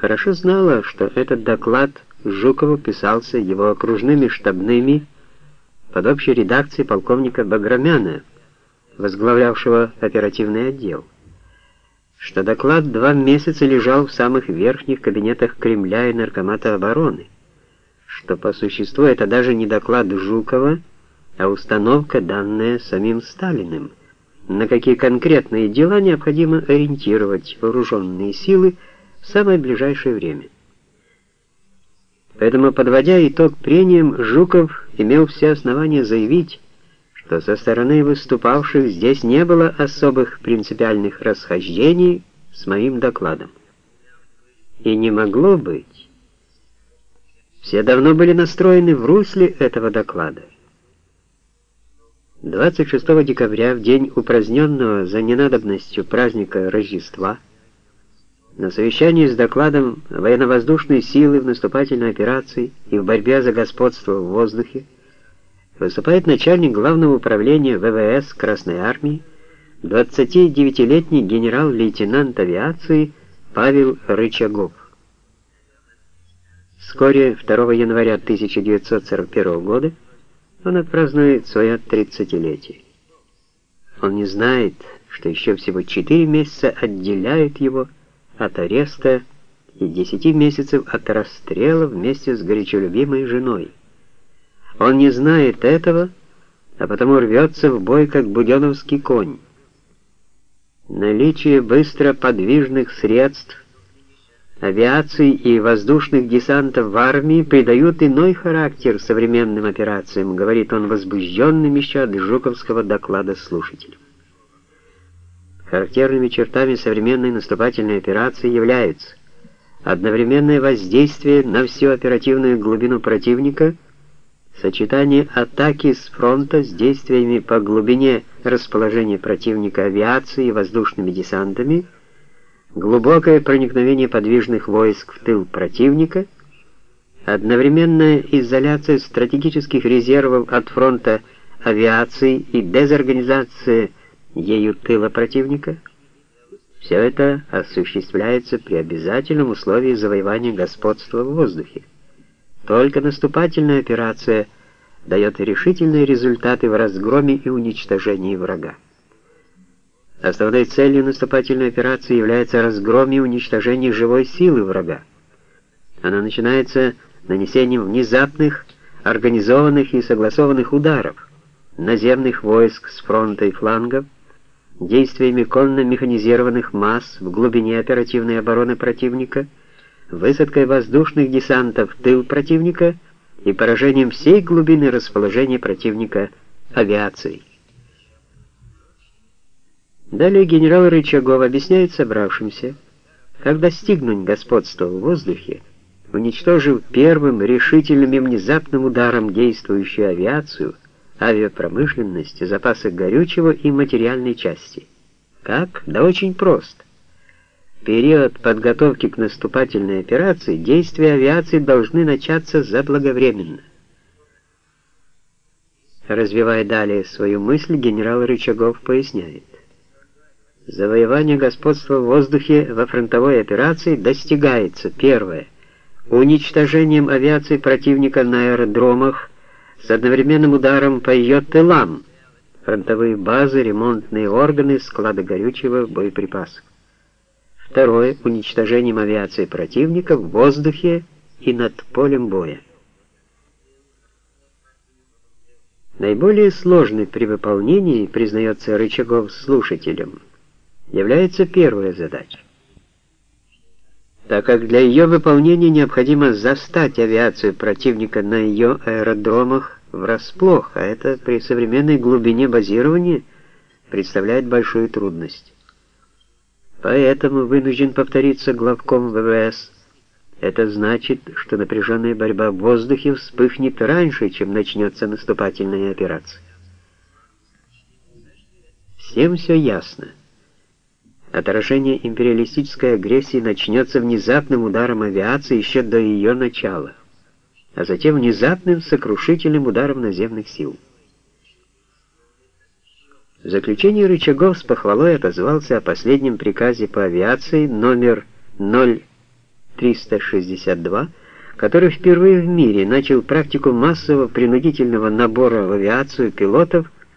хорошо знала, что этот доклад Жукову писался его окружными штабными под общей редакцией полковника Баграмяна, возглавлявшего оперативный отдел, что доклад два месяца лежал в самых верхних кабинетах Кремля и Наркомата обороны, что по существу это даже не доклад Жукова, а установка, данная самим Сталиным, на какие конкретные дела необходимо ориентировать вооруженные силы в самое ближайшее время. Поэтому, подводя итог прениям, Жуков имел все основания заявить, что со стороны выступавших здесь не было особых принципиальных расхождений с моим докладом. И не могло быть. Все давно были настроены в русле этого доклада. 26 декабря, в день упраздненного за ненадобностью праздника Рождества, на совещании с докладом военно-воздушной силы в наступательной операции и в борьбе за господство в воздухе выступает начальник главного управления ВВС Красной Армии, 29-летний генерал-лейтенант авиации Павел Рычагов. Вскоре, 2 января 1941 года, он отпразднует свое 30-летие. Он не знает, что еще всего 4 месяца отделяют его от ареста и 10 месяцев от расстрела вместе с горячо любимой женой. Он не знает этого, а потому рвется в бой, как буденовский конь. Наличие быстро подвижных средств, авиации и воздушных десантов в армии придают иной характер современным операциям, говорит он возбужденным еще от Жуковского доклада слушателям. Характерными чертами современной наступательной операции являются одновременное воздействие на всю оперативную глубину противника, сочетание атаки с фронта с действиями по глубине расположения противника авиации и воздушными десантами, глубокое проникновение подвижных войск в тыл противника, одновременная изоляция стратегических резервов от фронта авиации и дезорганизация ею тыла противника, все это осуществляется при обязательном условии завоевания господства в воздухе. Только наступательная операция дает решительные результаты в разгроме и уничтожении врага. Основной целью наступательной операции является разгром и уничтожение живой силы врага. Она начинается нанесением внезапных, организованных и согласованных ударов наземных войск с фронта и флангов, действиями конно-механизированных масс в глубине оперативной обороны противника, высадкой воздушных десантов в тыл противника и поражением всей глубины расположения противника авиацией. Далее генерал Рычагов объясняет собравшимся, как достигнуть господства в воздухе, уничтожив первым решительным и внезапным ударом действующую авиацию – авиапромышленности, запасы горючего и материальной части. Как? Да очень просто. В период подготовки к наступательной операции действия авиации должны начаться заблаговременно. Развивая далее свою мысль, генерал Рычагов поясняет. Завоевание господства в воздухе во фронтовой операции достигается, первое, уничтожением авиации противника на аэродромах, с одновременным ударом по ее тылам, фронтовые базы, ремонтные органы, склады горючего, боеприпасов. Второе — уничтожением авиации противника в воздухе и над полем боя. Наиболее сложной при выполнении, признается Рычагов слушателям, является первая задача. Так как для ее выполнения необходимо застать авиацию противника на ее аэродромах врасплох, а это при современной глубине базирования представляет большую трудность. Поэтому вынужден повториться главком ВВС. Это значит, что напряженная борьба в воздухе вспыхнет раньше, чем начнется наступательная операция. Всем все ясно. Отражение империалистической агрессии начнется внезапным ударом авиации еще до ее начала а затем внезапным сокрушительным ударом наземных сил. В заключение Рычагов с похвалой отозвался о последнем приказе по авиации номер 362, который впервые в мире начал практику массового принудительного набора в авиацию пилотов